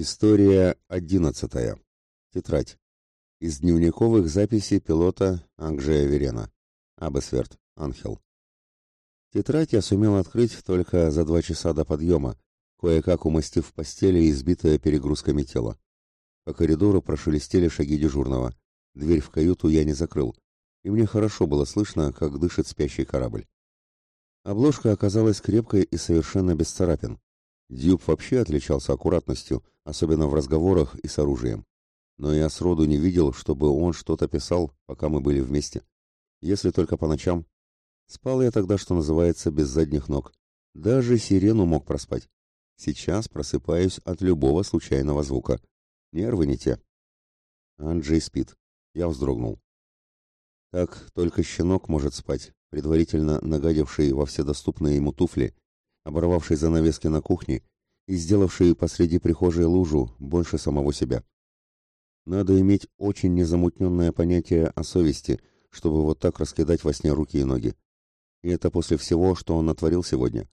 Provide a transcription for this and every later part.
История одиннадцатая. Тетрадь. Из дневниковых записей пилота Анджея Верена. Абесверт. Анхел. Тетрадь я сумел открыть только за два часа до подъема, кое-как умастив в постели избитое перегрузками тело. По коридору прошелестели шаги дежурного. Дверь в каюту я не закрыл, и мне хорошо было слышно, как дышит спящий корабль. Обложка оказалась крепкой и совершенно без царапин. Дюб вообще отличался аккуратностью, особенно в разговорах и с оружием. Но я сроду не видел, чтобы он что-то писал, пока мы были вместе. Если только по ночам. Спал я тогда, что называется, без задних ног. Даже сирену мог проспать. Сейчас просыпаюсь от любого случайного звука. Нервы не те. Анджей спит. Я вздрогнул. Так только щенок может спать, предварительно нагадивший во все доступные ему туфли оборвавший занавески на кухне и сделавший посреди прихожей лужу больше самого себя. Надо иметь очень незамутненное понятие о совести, чтобы вот так раскидать во сне руки и ноги. И это после всего, что он натворил сегодня.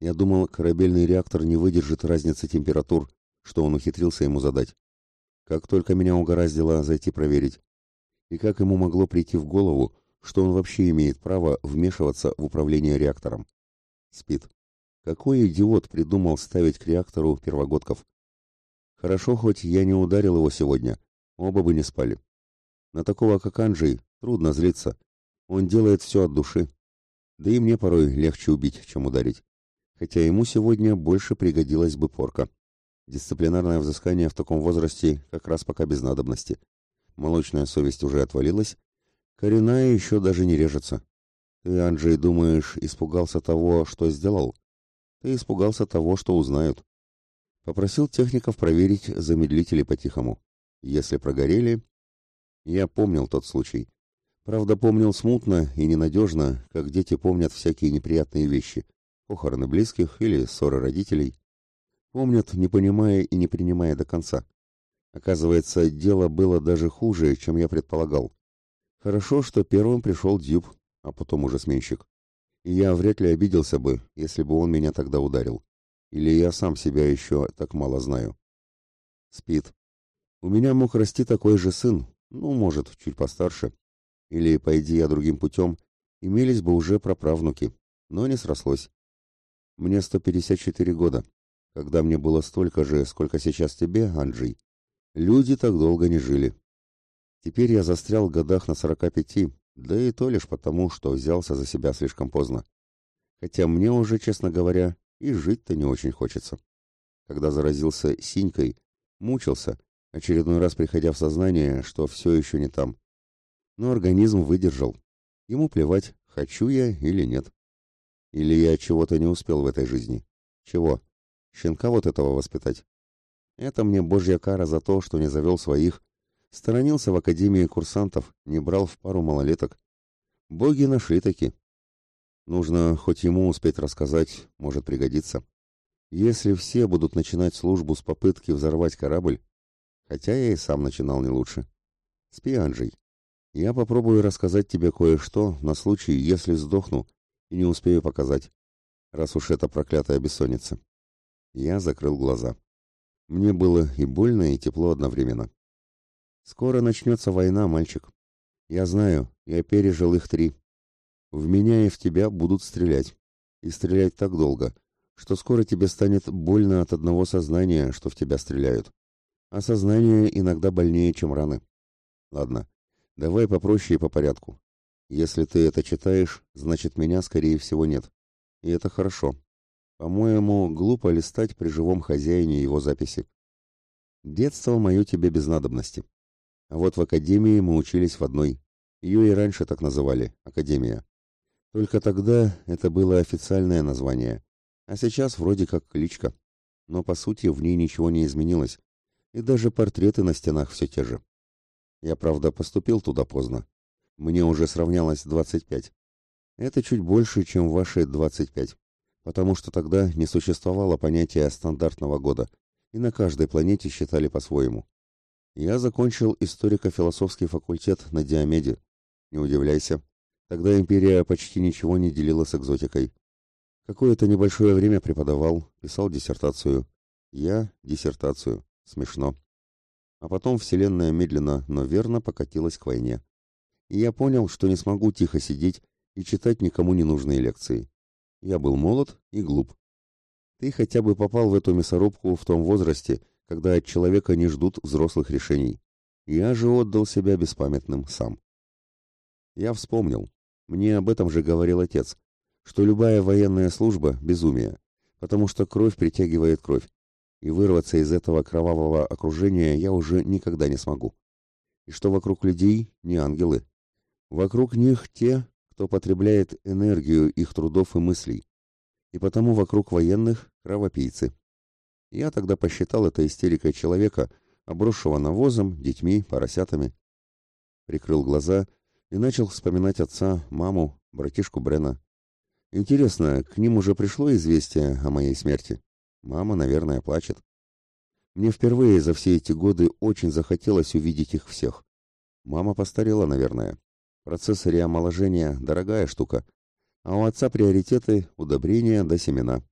Я думал, корабельный реактор не выдержит разницы температур, что он ухитрился ему задать. Как только меня угораздило зайти проверить. И как ему могло прийти в голову, что он вообще имеет право вмешиваться в управление реактором. Спит. Какой идиот придумал ставить к реактору первогодков? Хорошо, хоть я не ударил его сегодня, оба бы не спали. На такого, как Анджей, трудно злиться. Он делает все от души. Да и мне порой легче убить, чем ударить. Хотя ему сегодня больше пригодилась бы порка. Дисциплинарное взыскание в таком возрасте как раз пока без надобности. Молочная совесть уже отвалилась, коренная еще даже не режется. Ты, Анджей, думаешь, испугался того, что сделал? Ты испугался того, что узнают. Попросил техников проверить замедлители по-тихому. Если прогорели... Я помнил тот случай. Правда, помнил смутно и ненадежно, как дети помнят всякие неприятные вещи. Похороны близких или ссоры родителей. Помнят, не понимая и не принимая до конца. Оказывается, дело было даже хуже, чем я предполагал. Хорошо, что первым пришел Дюб, а потом уже сменщик и я вряд ли обиделся бы, если бы он меня тогда ударил. Или я сам себя еще так мало знаю. Спит. У меня мог расти такой же сын, ну, может, чуть постарше. Или, пойди я другим путем, имелись бы уже праправнуки, но не срослось. Мне 154 года. Когда мне было столько же, сколько сейчас тебе, Анджей, люди так долго не жили. Теперь я застрял в годах на 45, да и то лишь потому, что взялся за себя слишком поздно. Хотя мне уже, честно говоря, и жить-то не очень хочется. Когда заразился синькой, мучился, очередной раз приходя в сознание, что все еще не там. Но организм выдержал. Ему плевать, хочу я или нет. Или я чего-то не успел в этой жизни. Чего? Щенка вот этого воспитать. Это мне божья кара за то, что не завел своих, Сторонился в академии курсантов, не брал в пару малолеток. Боги нашли таки. Нужно хоть ему успеть рассказать, может пригодиться. Если все будут начинать службу с попытки взорвать корабль, хотя я и сам начинал не лучше. Спи, Анджей. Я попробую рассказать тебе кое-что на случай, если сдохну и не успею показать, раз уж это проклятая бессонница. Я закрыл глаза. Мне было и больно, и тепло одновременно. Скоро начнется война, мальчик. Я знаю, я пережил их три. В меня и в тебя будут стрелять. И стрелять так долго, что скоро тебе станет больно от одного сознания, что в тебя стреляют. А сознание иногда больнее, чем раны. Ладно, давай попроще и по порядку. Если ты это читаешь, значит меня, скорее всего, нет. И это хорошо. По-моему, глупо листать при живом хозяине его записи. Детство мое тебе без надобности. А вот в академии мы учились в одной. Ее и раньше так называли – академия. Только тогда это было официальное название, а сейчас вроде как кличка. Но по сути в ней ничего не изменилось, и даже портреты на стенах все те же. Я, правда, поступил туда поздно. Мне уже сравнялось 25. Это чуть больше, чем ваши 25, потому что тогда не существовало понятия стандартного года, и на каждой планете считали по-своему. Я закончил историко-философский факультет на Диомеде. Не удивляйся. Тогда империя почти ничего не делила с экзотикой. Какое-то небольшое время преподавал, писал диссертацию. Я диссертацию. Смешно. А потом Вселенная медленно, но верно покатилась к войне. И я понял, что не смогу тихо сидеть и читать никому не нужные лекции. Я был молод и глуп. Ты хотя бы попал в эту мясорубку в том возрасте, когда от человека не ждут взрослых решений. Я же отдал себя беспамятным сам. Я вспомнил. Мне об этом же говорил отец, что любая военная служба – безумие, потому что кровь притягивает кровь, и вырваться из этого кровавого окружения я уже никогда не смогу. И что вокруг людей не ангелы. Вокруг них те, кто потребляет энергию их трудов и мыслей. И потому вокруг военных – кровопийцы. Я тогда посчитал это истерикой человека, обросшего навозом, детьми, поросятами. Прикрыл глаза и начал вспоминать отца, маму, братишку Брена. Интересно, к ним уже пришло известие о моей смерти? Мама, наверное, плачет. Мне впервые за все эти годы очень захотелось увидеть их всех. Мама постарела, наверное. Процесс реомоложения – дорогая штука. А у отца приоритеты – удобрения да семена.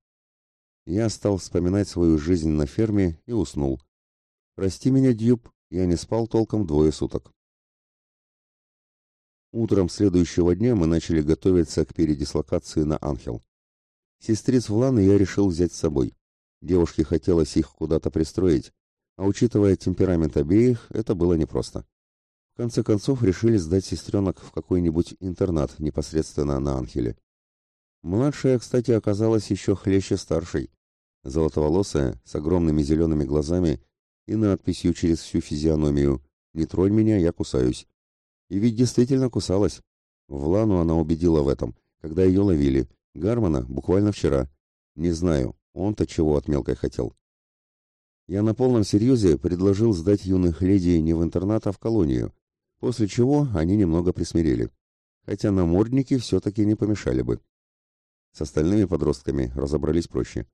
Я стал вспоминать свою жизнь на ферме и уснул. Прости меня, Дьюб, я не спал толком двое суток. Утром следующего дня мы начали готовиться к передислокации на Анхел. Сестриц Вланы я решил взять с собой. Девушке хотелось их куда-то пристроить, а учитывая темперамент обеих, это было непросто. В конце концов решили сдать сестренок в какой-нибудь интернат непосредственно на Анхеле. Младшая, кстати, оказалась еще хлеще старшей. Золотоволосая, с огромными зелеными глазами и надписью через всю физиономию «Не тронь меня, я кусаюсь». И ведь действительно кусалась. Влану она убедила в этом, когда ее ловили. Гармана буквально вчера. Не знаю, он-то чего от мелкой хотел. Я на полном серьезе предложил сдать юных леди не в интернат, а в колонию, после чего они немного присмирели. Хотя намордники все-таки не помешали бы. С остальными подростками разобрались проще.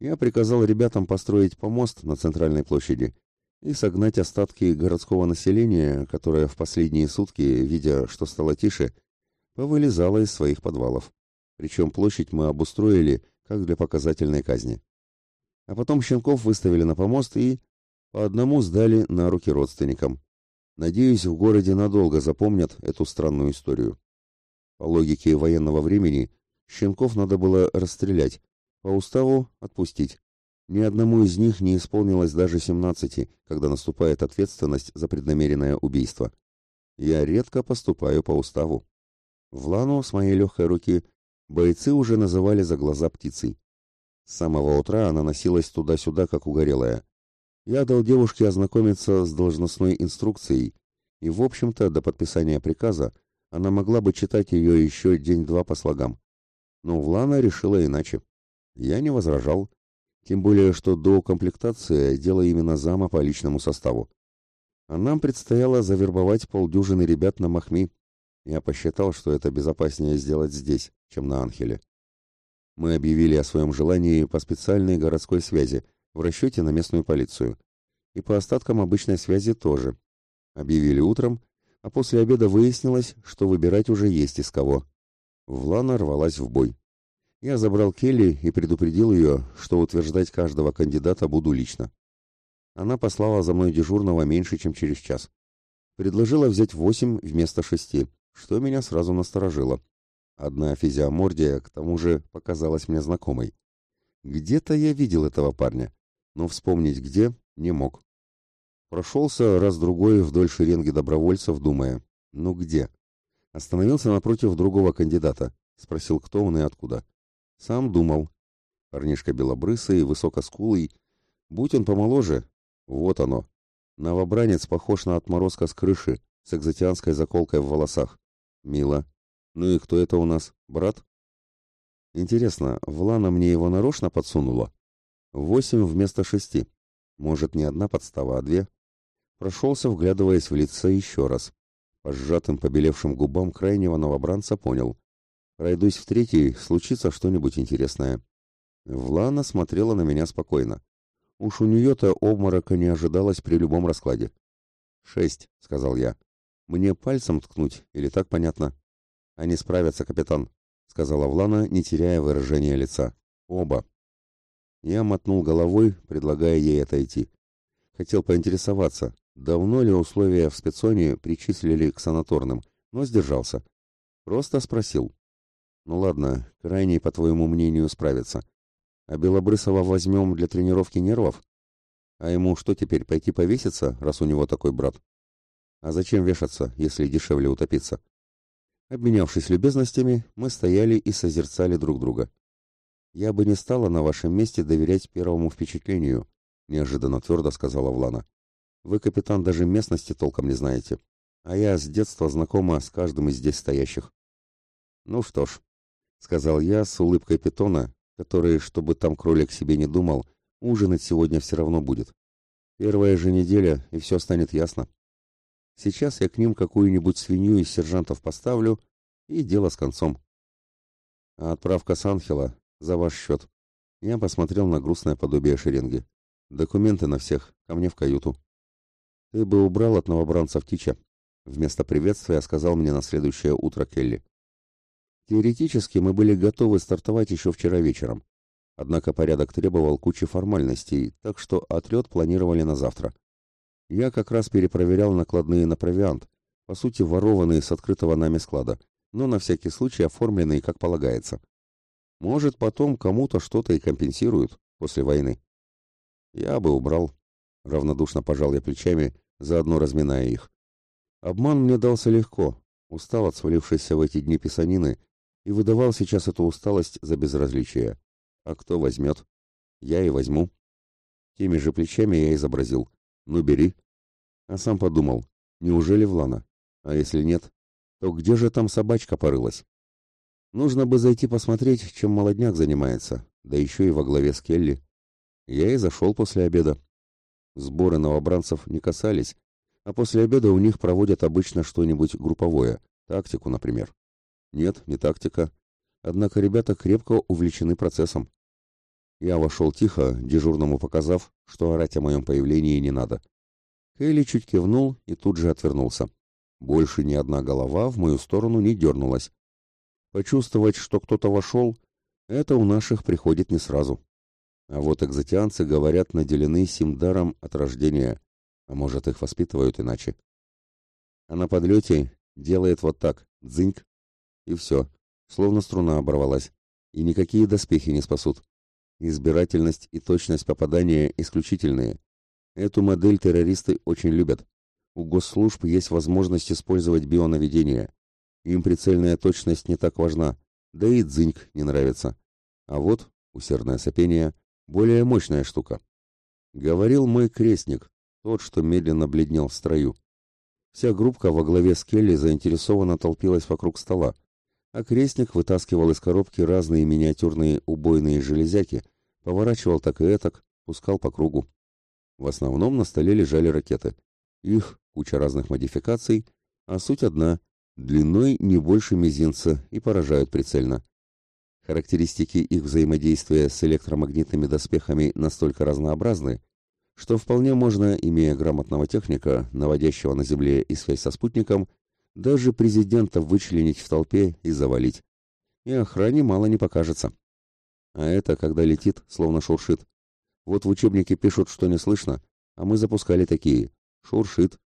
Я приказал ребятам построить помост на центральной площади и согнать остатки городского населения, которое в последние сутки, видя, что стало тише, повылезало из своих подвалов. Причем площадь мы обустроили, как для показательной казни. А потом щенков выставили на помост и по одному сдали на руки родственникам. Надеюсь, в городе надолго запомнят эту странную историю. По логике военного времени, щенков надо было расстрелять, по уставу отпустить. Ни одному из них не исполнилось даже 17, когда наступает ответственность за преднамеренное убийство. Я редко поступаю по уставу. В Лану с моей легкой руки бойцы уже называли за глаза птицей. С самого утра она носилась туда-сюда, как угорелая. Я дал девушке ознакомиться с должностной инструкцией, и, в общем-то, до подписания приказа она могла бы читать ее еще день-два по слогам. Но Влана решила иначе. Я не возражал, тем более, что до комплектации дело именно зама по личному составу. А нам предстояло завербовать полдюжины ребят на Махми. Я посчитал, что это безопаснее сделать здесь, чем на Анхеле. Мы объявили о своем желании по специальной городской связи в расчете на местную полицию. И по остаткам обычной связи тоже. Объявили утром, а после обеда выяснилось, что выбирать уже есть из кого. Влана рвалась в бой. Я забрал Келли и предупредил ее, что утверждать каждого кандидата буду лично. Она послала за мной дежурного меньше, чем через час. Предложила взять восемь вместо шести, что меня сразу насторожило. Одна физиомордия, к тому же, показалась мне знакомой. Где-то я видел этого парня, но вспомнить где не мог. Прошелся раз-другой вдоль шеренги добровольцев, думая, ну где? Остановился напротив другого кандидата, спросил, кто он и откуда. Сам думал. Парнишка белобрысый, высокоскулый. Будь он помоложе, вот оно. Новобранец похож на отморозка с крыши, с экзотианской заколкой в волосах. Мило. Ну и кто это у нас? Брат? Интересно, Влана мне его нарочно подсунула? Восемь вместо шести. Может, не одна подстава, а две? Прошелся, вглядываясь в лицо еще раз. По сжатым, побелевшим губам крайнего новобранца понял. Пройдусь в третий, случится что-нибудь интересное. Влана смотрела на меня спокойно. Уж у нее-то обморока не ожидалось при любом раскладе. «Шесть», — сказал я. «Мне пальцем ткнуть, или так понятно?» «Они справятся, капитан», — сказала Влана, не теряя выражения лица. «Оба». Я мотнул головой, предлагая ей отойти. Хотел поинтересоваться, давно ли условия в спецоне причислили к санаторным, но сдержался. Просто спросил. Ну ладно, крайний, по твоему мнению, справится. А Белобрысова возьмем для тренировки нервов? А ему что теперь, пойти повеситься, раз у него такой брат? А зачем вешаться, если дешевле утопиться? Обменявшись любезностями, мы стояли и созерцали друг друга. Я бы не стала на вашем месте доверять первому впечатлению, неожиданно твердо сказала Влана. Вы, капитан, даже местности толком не знаете, а я с детства знакома с каждым из здесь стоящих. Ну что ж, сказал я с улыбкой питона, который, чтобы там кролик себе не думал, ужинать сегодня все равно будет. Первая же неделя, и все станет ясно. Сейчас я к ним какую-нибудь свинью из сержантов поставлю, и дело с концом. А отправка с Анхела за ваш счет. Я посмотрел на грустное подобие шеренги. Документы на всех, ко мне в каюту. Ты бы убрал от новобранцев Тича. Вместо приветствия сказал мне на следующее утро Келли. Теоретически мы были готовы стартовать еще вчера вечером. Однако порядок требовал кучи формальностей, так что отлет планировали на завтра. Я как раз перепроверял накладные на провиант, по сути ворованные с открытого нами склада, но на всякий случай оформленные как полагается. Может, потом кому-то что-то и компенсируют после войны. Я бы убрал. Равнодушно пожал я плечами, заодно разминая их. Обман мне дался легко, устал от свалившейся в эти дни писанины и выдавал сейчас эту усталость за безразличие. А кто возьмет? Я и возьму. Теми же плечами я изобразил. Ну, бери. А сам подумал, неужели Влана? А если нет, то где же там собачка порылась? Нужно бы зайти посмотреть, чем молодняк занимается, да еще и во главе с Келли. Я и зашел после обеда. Сборы новобранцев не касались, а после обеда у них проводят обычно что-нибудь групповое, тактику, например. Нет, не тактика. Однако ребята крепко увлечены процессом. Я вошел тихо, дежурному показав, что орать о моем появлении не надо. Хейли чуть кивнул и тут же отвернулся. Больше ни одна голова в мою сторону не дернулась. Почувствовать, что кто-то вошел, это у наших приходит не сразу. А вот экзотианцы, говорят, наделены сим даром от рождения, а может, их воспитывают иначе. А на подлете делает вот так, дзыньк, и все, словно струна оборвалась, и никакие доспехи не спасут. Избирательность и точность попадания исключительные. Эту модель террористы очень любят. У госслужб есть возможность использовать бионаведение. Им прицельная точность не так важна, да и дзыньк не нравится. А вот, усердное сопение, более мощная штука. Говорил мой крестник, тот, что медленно бледнел в строю. Вся группка во главе с Келли заинтересованно толпилась вокруг стола, а крестник вытаскивал из коробки разные миниатюрные убойные железяки, поворачивал так и этак, пускал по кругу. В основном на столе лежали ракеты. Их куча разных модификаций, а суть одна – длиной не больше мизинца и поражают прицельно. Характеристики их взаимодействия с электромагнитными доспехами настолько разнообразны, что вполне можно, имея грамотного техника, наводящего на Земле и связь со спутником, даже президента вычленить в толпе и завалить. И охране мало не покажется. А это, когда летит, словно шуршит. Вот в учебнике пишут, что не слышно, а мы запускали такие. Шуршит.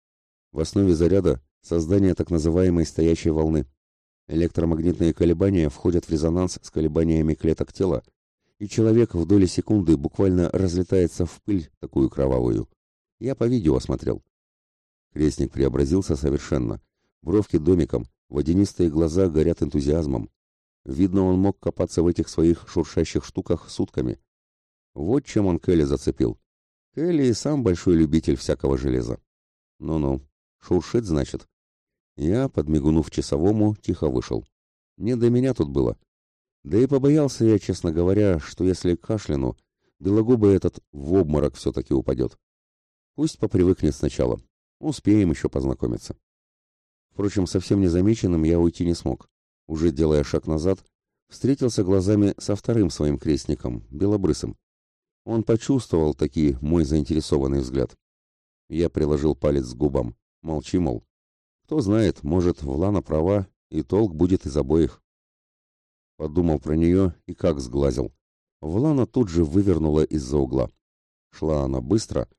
В основе заряда создание так называемой стоящей волны. Электромагнитные колебания входят в резонанс с колебаниями клеток тела, и человек в доли секунды буквально разлетается в пыль такую кровавую. Я по видео смотрел. Крестник преобразился совершенно. Бровки домиком, водянистые глаза горят энтузиазмом. Видно, он мог копаться в этих своих шуршащих штуках сутками. Вот чем он Келли зацепил. Келли и сам большой любитель всякого железа. Ну-ну, шуршит, значит. Я, подмигнув часовому, тихо вышел. Не до меня тут было. Да и побоялся я, честно говоря, что если кашляну, белогубый этот в обморок все-таки упадет. Пусть попривыкнет сначала. Успеем еще познакомиться. Впрочем, совсем незамеченным я уйти не смог. Уже делая шаг назад, встретился глазами со вторым своим крестником, белобрысым. Он почувствовал таки мой заинтересованный взгляд. Я приложил палец к губам. Молчи, мол. Кто знает, может, Влана права, и толк будет из обоих. Подумал про нее и как сглазил. Влана тут же вывернула из-за угла. Шла она быстро,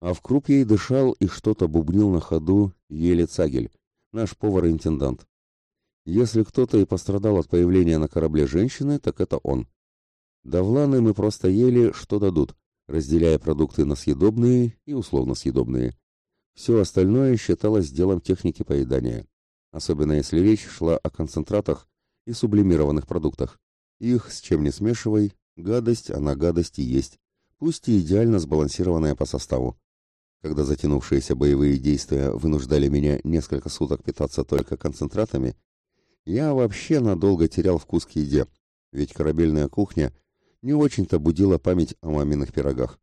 А в круп ей дышал и что-то бубнил на ходу еле Цагель, наш повар-интендант. Если кто-то и пострадал от появления на корабле женщины, так это он. Давланы мы просто ели, что дадут, разделяя продукты на съедобные и условно съедобные. Все остальное считалось делом техники поедания, особенно если речь шла о концентратах и сублимированных продуктах. Их с чем не смешивай, гадость, она гадости есть, пусть и идеально сбалансированная по составу. Когда затянувшиеся боевые действия вынуждали меня несколько суток питаться только концентратами, я вообще надолго терял вкус к еде, ведь корабельная кухня не очень-то будила память о маминых пирогах.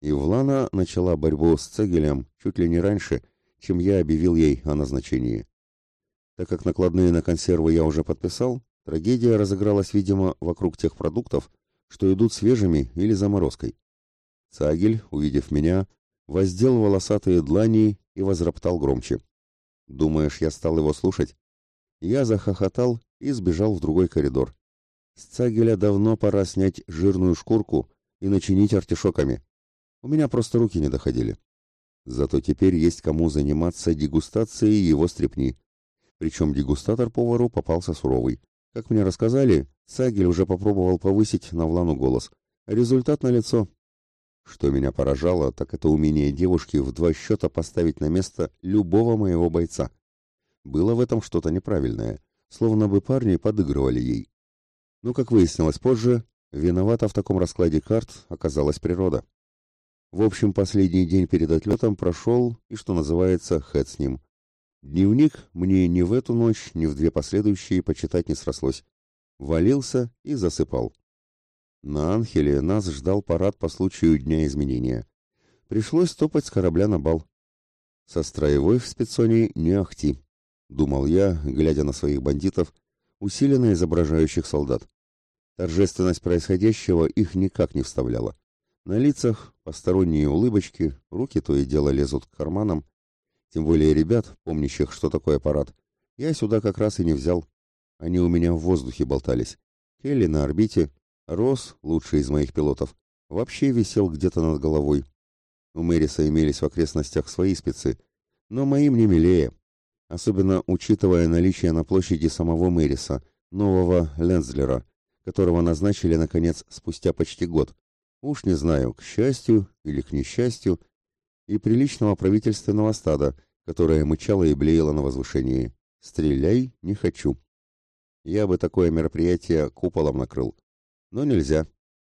И Влана начала борьбу с Цегелем чуть ли не раньше, чем я объявил ей о назначении. Так как накладные на консервы я уже подписал, трагедия разыгралась, видимо, вокруг тех продуктов, что идут свежими или заморозкой. Цагель, увидев меня, воздел волосатые длани и возроптал громче. «Думаешь, я стал его слушать?» Я захохотал и сбежал в другой коридор. С Цагеля давно пора снять жирную шкурку и начинить артишоками. У меня просто руки не доходили. Зато теперь есть кому заниматься дегустацией его стрепни. Причем дегустатор повару попался суровый. Как мне рассказали, Цагель уже попробовал повысить на Влану голос. Результат налицо. Что меня поражало, так это умение девушки в два счета поставить на место любого моего бойца. Было в этом что-то неправильное, словно бы парни подыгрывали ей. Но, как выяснилось позже, виновата в таком раскладе карт оказалась природа. В общем, последний день перед отлетом прошел, и, что называется, хэт с ним. Дневник мне ни в эту ночь, ни в две последующие почитать не срослось. Валился и засыпал. На Анхеле нас ждал парад по случаю Дня изменения. Пришлось топать с корабля на бал. Со строевой в спецоне не ахти, думал я, глядя на своих бандитов, усиленно изображающих солдат. Торжественность происходящего их никак не вставляла. На лицах посторонние улыбочки, руки то и дело лезут к карманам. Тем более ребят, помнящих, что такое парад, я сюда как раз и не взял. Они у меня в воздухе болтались. Келли на орбите, Рос, лучший из моих пилотов, вообще висел где-то над головой. У Мэриса имелись в окрестностях свои спецы, но мои мне милее, особенно учитывая наличие на площади самого Мэриса, нового Лензлера, которого назначили, наконец, спустя почти год. Уж не знаю, к счастью или к несчастью, и приличного правительственного стада, которое мычало и блеяло на возвышении. «Стреляй, не хочу». Я бы такое мероприятие куполом накрыл. Но нельзя.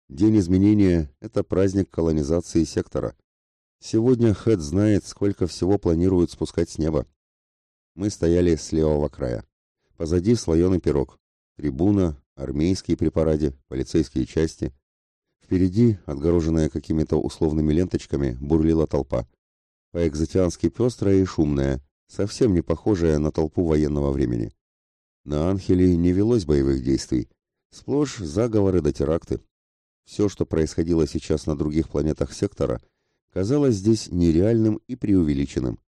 День изменения – это праздник колонизации сектора. Сегодня Хэт знает, сколько всего планируют спускать с неба. Мы стояли с левого края. Позади слоеный пирог. Трибуна, армейские при параде, полицейские части. Впереди, отгороженная какими-то условными ленточками, бурлила толпа. По-экзотиански пестрая и шумная, совсем не похожая на толпу военного времени. На Анхеле не велось боевых действий, Сплошь заговоры да теракты. Все, что происходило сейчас на других планетах сектора, казалось здесь нереальным и преувеличенным.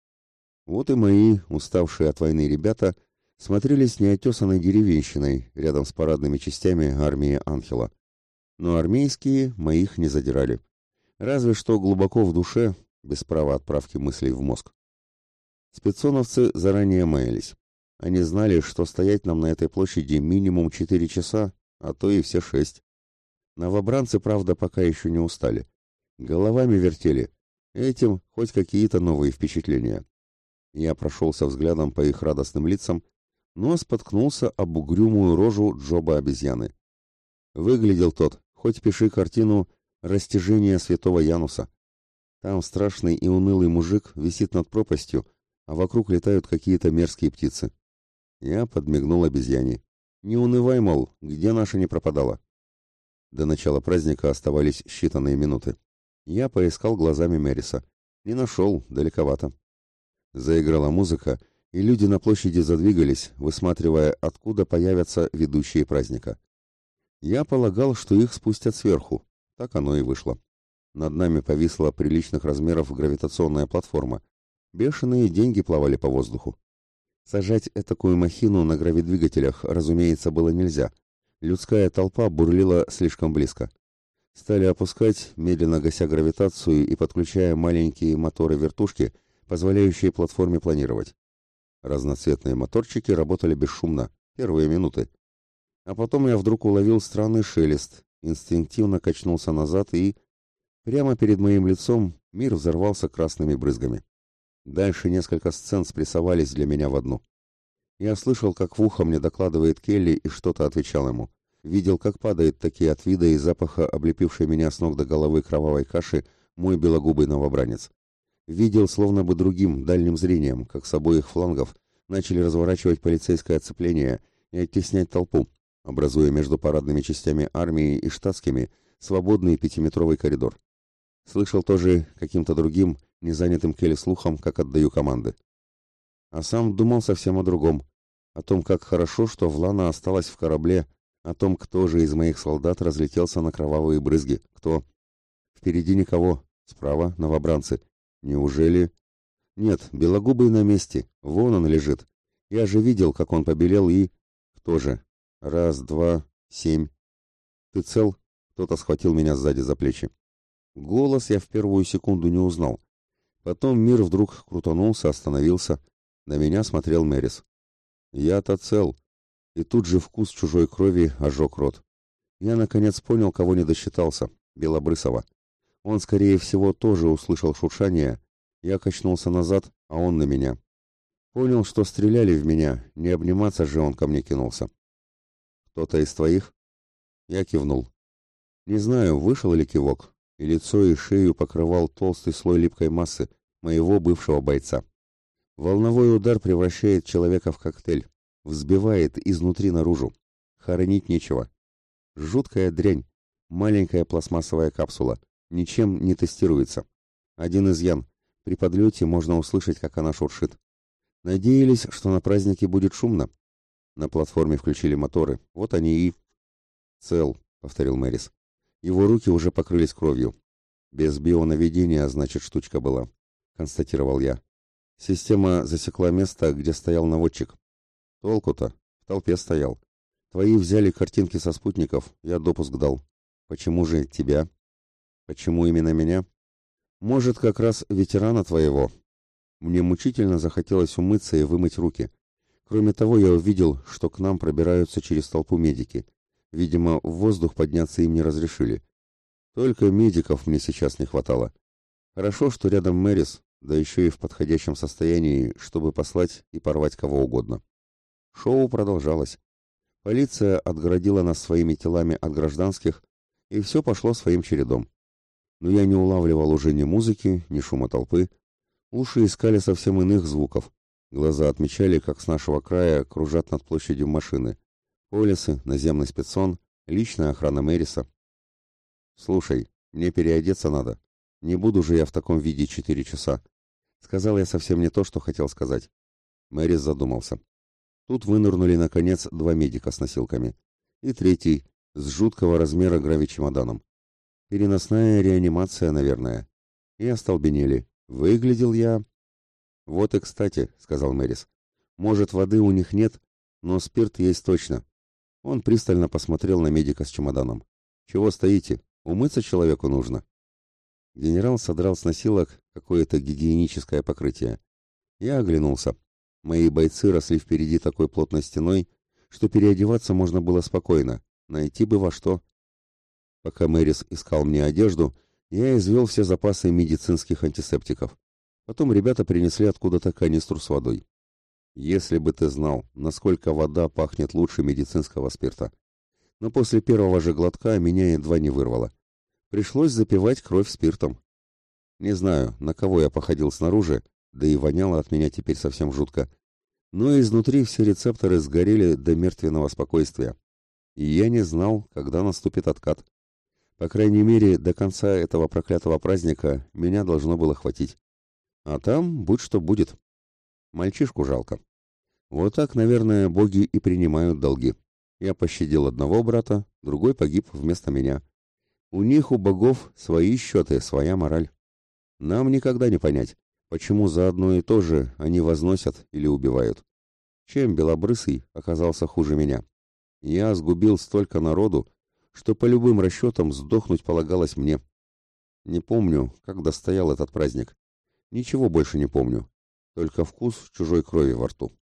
Вот и мои, уставшие от войны ребята, смотрелись неотесанной деревенщиной рядом с парадными частями армии Анхела. Но армейские моих не задирали. Разве что глубоко в душе, без права отправки мыслей в мозг. Спецоновцы заранее маялись. Они знали, что стоять нам на этой площади минимум четыре часа, а то и все шесть. Новобранцы, правда, пока еще не устали. Головами вертели. Этим хоть какие-то новые впечатления. Я прошелся взглядом по их радостным лицам, но споткнулся об угрюмую рожу Джоба-обезьяны. Выглядел тот, хоть пиши картину «Растяжение святого Януса». Там страшный и унылый мужик висит над пропастью, а вокруг летают какие-то мерзкие птицы. Я подмигнул обезьяне. Не унывай, мол, где наша не пропадала. До начала праздника оставались считанные минуты. Я поискал глазами Мэриса. Не нашел, далековато. Заиграла музыка, и люди на площади задвигались, высматривая, откуда появятся ведущие праздника. Я полагал, что их спустят сверху. Так оно и вышло. Над нами повисла приличных размеров гравитационная платформа. Бешеные деньги плавали по воздуху. Сажать этакую махину на гравидвигателях, разумеется, было нельзя. Людская толпа бурлила слишком близко. Стали опускать, медленно гася гравитацию и подключая маленькие моторы-вертушки, позволяющие платформе планировать. Разноцветные моторчики работали бесшумно, первые минуты. А потом я вдруг уловил странный шелест, инстинктивно качнулся назад и... Прямо перед моим лицом мир взорвался красными брызгами. Дальше несколько сцен спрессовались для меня в одну. Я слышал, как в ухо мне докладывает Келли и что-то отвечал ему. Видел, как падает такие от вида и запаха, облепившей меня с ног до головы кровавой каши, мой белогубый новобранец. Видел, словно бы другим, дальним зрением, как с обоих флангов начали разворачивать полицейское оцепление и оттеснять толпу, образуя между парадными частями армии и штатскими свободный пятиметровый коридор. Слышал тоже каким-то другим, незанятым Келли слухом, как отдаю команды. А сам думал совсем о другом, о том, как хорошо, что Влана осталась в корабле, о том, кто же из моих солдат разлетелся на кровавые брызги, кто... Впереди никого, справа новобранцы. Неужели... Нет, белогубый на месте, вон он лежит. Я же видел, как он побелел и... Кто же? Раз, два, семь. Ты цел? Кто-то схватил меня сзади за плечи. Голос я в первую секунду не узнал. Потом мир вдруг крутанулся, остановился. На меня смотрел Мэрис. Я-то цел. И тут же вкус чужой крови ожег рот. Я, наконец, понял, кого не досчитался. Белобрысова. Он, скорее всего, тоже услышал шуршание. Я качнулся назад, а он на меня. Понял, что стреляли в меня. Не обниматься же он ко мне кинулся. «Кто-то из твоих?» Я кивнул. Не знаю, вышел ли кивок, и лицо и шею покрывал толстый слой липкой массы моего бывшего бойца. Волновой удар превращает человека в коктейль, взбивает изнутри наружу. Хоронить нечего. Жуткая дрянь, маленькая пластмассовая капсула, ничем не тестируется. Один изъян. При подлете можно услышать, как она шуршит. Надеялись, что на празднике будет шумно. На платформе включили моторы. Вот они и... «Цел», — повторил Мэрис. Его руки уже покрылись кровью. Без бионаведения, значит, штучка была, констатировал я. Система засекла место, где стоял наводчик. Толку-то, в толпе стоял. Твои взяли картинки со спутников, я допуск дал. Почему же тебя? Почему именно меня? Может, как раз ветерана твоего. Мне мучительно захотелось умыться и вымыть руки. Кроме того, я увидел, что к нам пробираются через толпу медики. Видимо, в воздух подняться им не разрешили. Только медиков мне сейчас не хватало. Хорошо, что рядом Мэрис, да еще и в подходящем состоянии, чтобы послать и порвать кого угодно. Шоу продолжалось. Полиция отгородила нас своими телами от гражданских, и все пошло своим чередом. Но я не улавливал уже ни музыки, ни шума толпы. Уши искали совсем иных звуков. Глаза отмечали, как с нашего края кружат над площадью машины. Полисы, наземный спецсон, личная охрана Мэриса. «Слушай, мне переодеться надо. Не буду же я в таком виде четыре часа». Сказал я совсем не то, что хотел сказать. Мэрис задумался. Тут вынырнули, наконец, два медика с носилками. И третий, с жуткого размера гравичемоданом. Переносная реанимация, наверное. И остолбенели. Выглядел я... «Вот и кстати», — сказал Мэрис. «Может, воды у них нет, но спирт есть точно. Он пристально посмотрел на медика с чемоданом. «Чего стоите? Умыться человеку нужно». Генерал содрал с носилок какое-то гигиеническое покрытие. Я оглянулся. Мои бойцы росли впереди такой плотной стеной, что переодеваться можно было спокойно, найти бы во что. Пока Мэрис искал мне одежду, я извел все запасы медицинских антисептиков. Потом ребята принесли откуда-то канистру с водой. Если бы ты знал, насколько вода пахнет лучше медицинского спирта. Но после первого же глотка меня едва не вырвало. Пришлось запивать кровь спиртом. Не знаю, на кого я походил снаружи, да и воняло от меня теперь совсем жутко. Но изнутри все рецепторы сгорели до мертвенного спокойствия. И я не знал, когда наступит откат. По крайней мере, до конца этого проклятого праздника меня должно было хватить. А там будь что будет. Мальчишку жалко. Вот так, наверное, боги и принимают долги. Я пощадил одного брата, другой погиб вместо меня. У них, у богов, свои счеты, своя мораль. Нам никогда не понять, почему за одно и то же они возносят или убивают. Чем Белобрысый оказался хуже меня? Я сгубил столько народу, что по любым расчетам сдохнуть полагалось мне. Не помню, как достоял этот праздник. Ничего больше не помню. Только вкус чужой крови во рту.